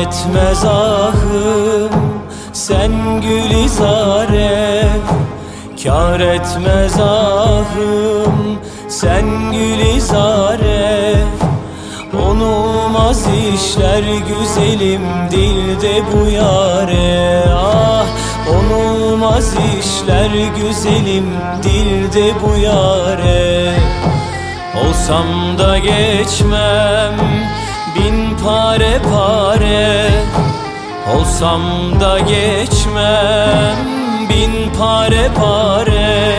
etmez ahım Sen gülizare Kar etmez ahım Sen gülizare Onulmaz işler güzelim dilde bu yare. Ah onulmaz işler güzelim dilde bu yare. Olsam da geçmem pare pare. Olsam da geçmem bin pare pare.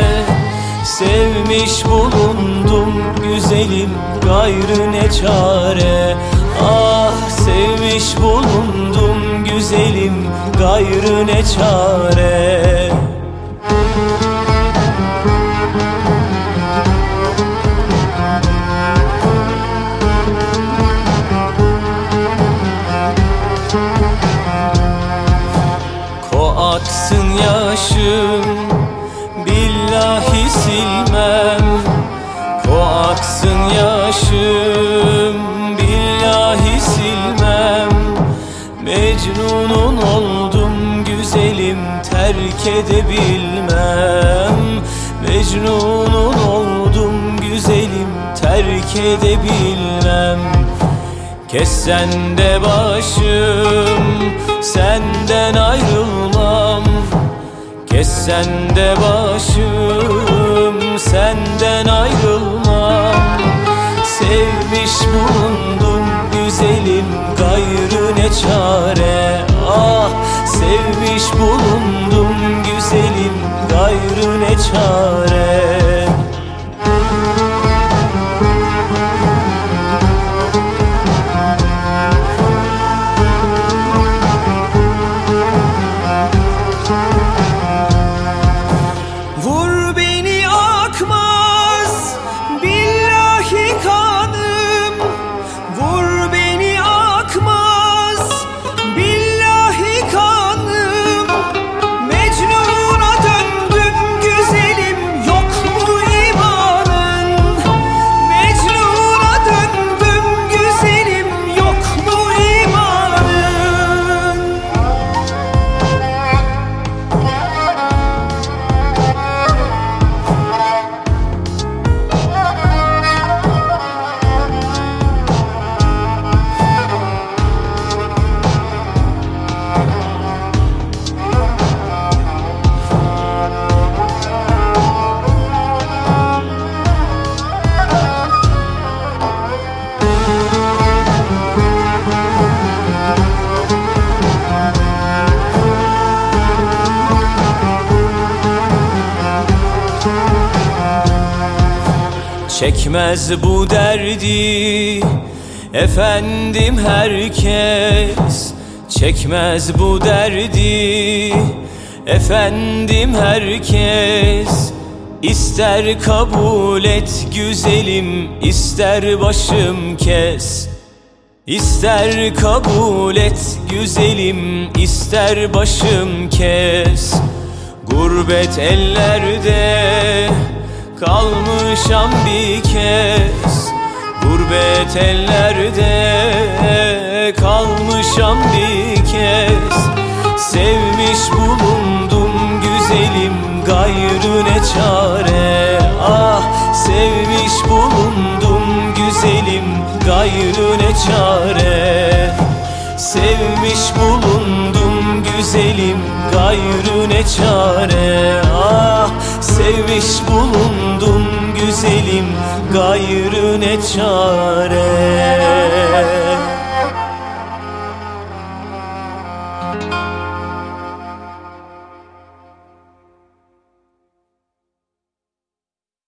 Sevmiş bulundum güzelim gayrı ne çare. Ah sevmiş bulundum güzelim gayrı ne çare terk edebilmem Mecnunun oldum güzelim terk edebilmem. Kessen de başım senden ayrılmam. Kessen de başım senden ayrılmam. Sevmiş bulundum güzelim gayrı ne çare? Ah sevmiş bulundum gayrı ne çare Çekmez bu derdi efendim herkes. Çekmez bu derdi efendim herkes. İster kabul et güzelim ister başım kes. İster kabul et güzelim ister başım kes. Gurbet ellerde kalmışam bir kez. Gurbet ellerde kalmışam bir kez. Sevmiş bulundum güzelim gayrı ne çare. Ah sevmiş bulundum güzelim gayrı ne çare. Sevmiş bulundum güzelim gayrı ne çare. Ah sevmiş bulundum selim gayrı ne çare.